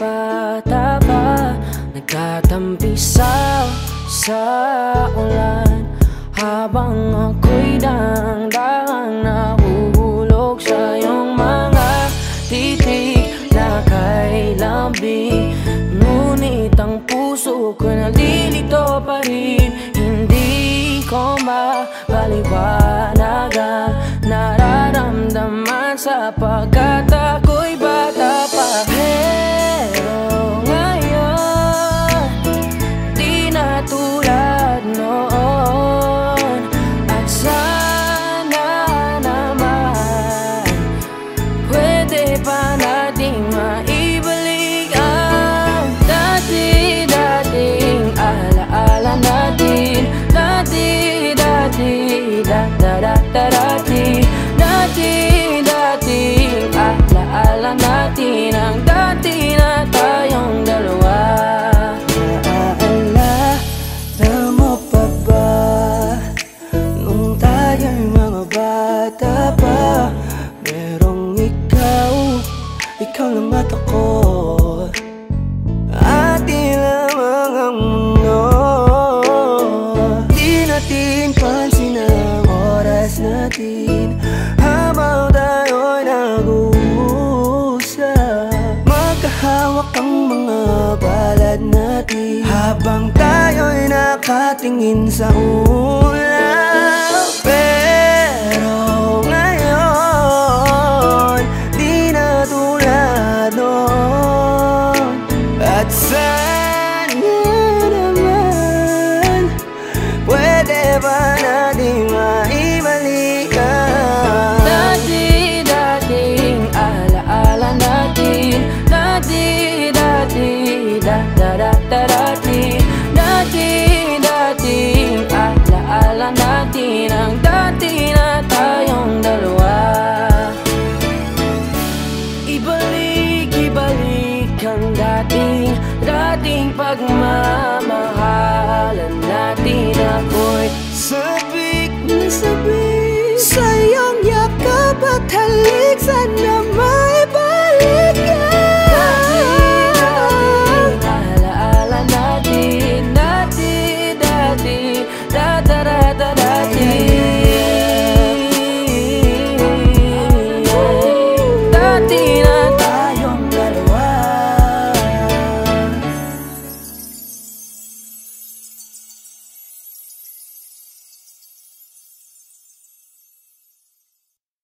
bata pa Nagkatampi sa, sa ulan Habang ako'y daan mapaliwanag ang nararamdaman sapagkat Merong ikaw, ikaw lang at ako At di lamang ang mundo. Di natin pansin ang oras natin. Habang tayo'y nag-uusap Magkahawak ang mga balad natin. Habang tayo'y nakatingin sa ulan magmahal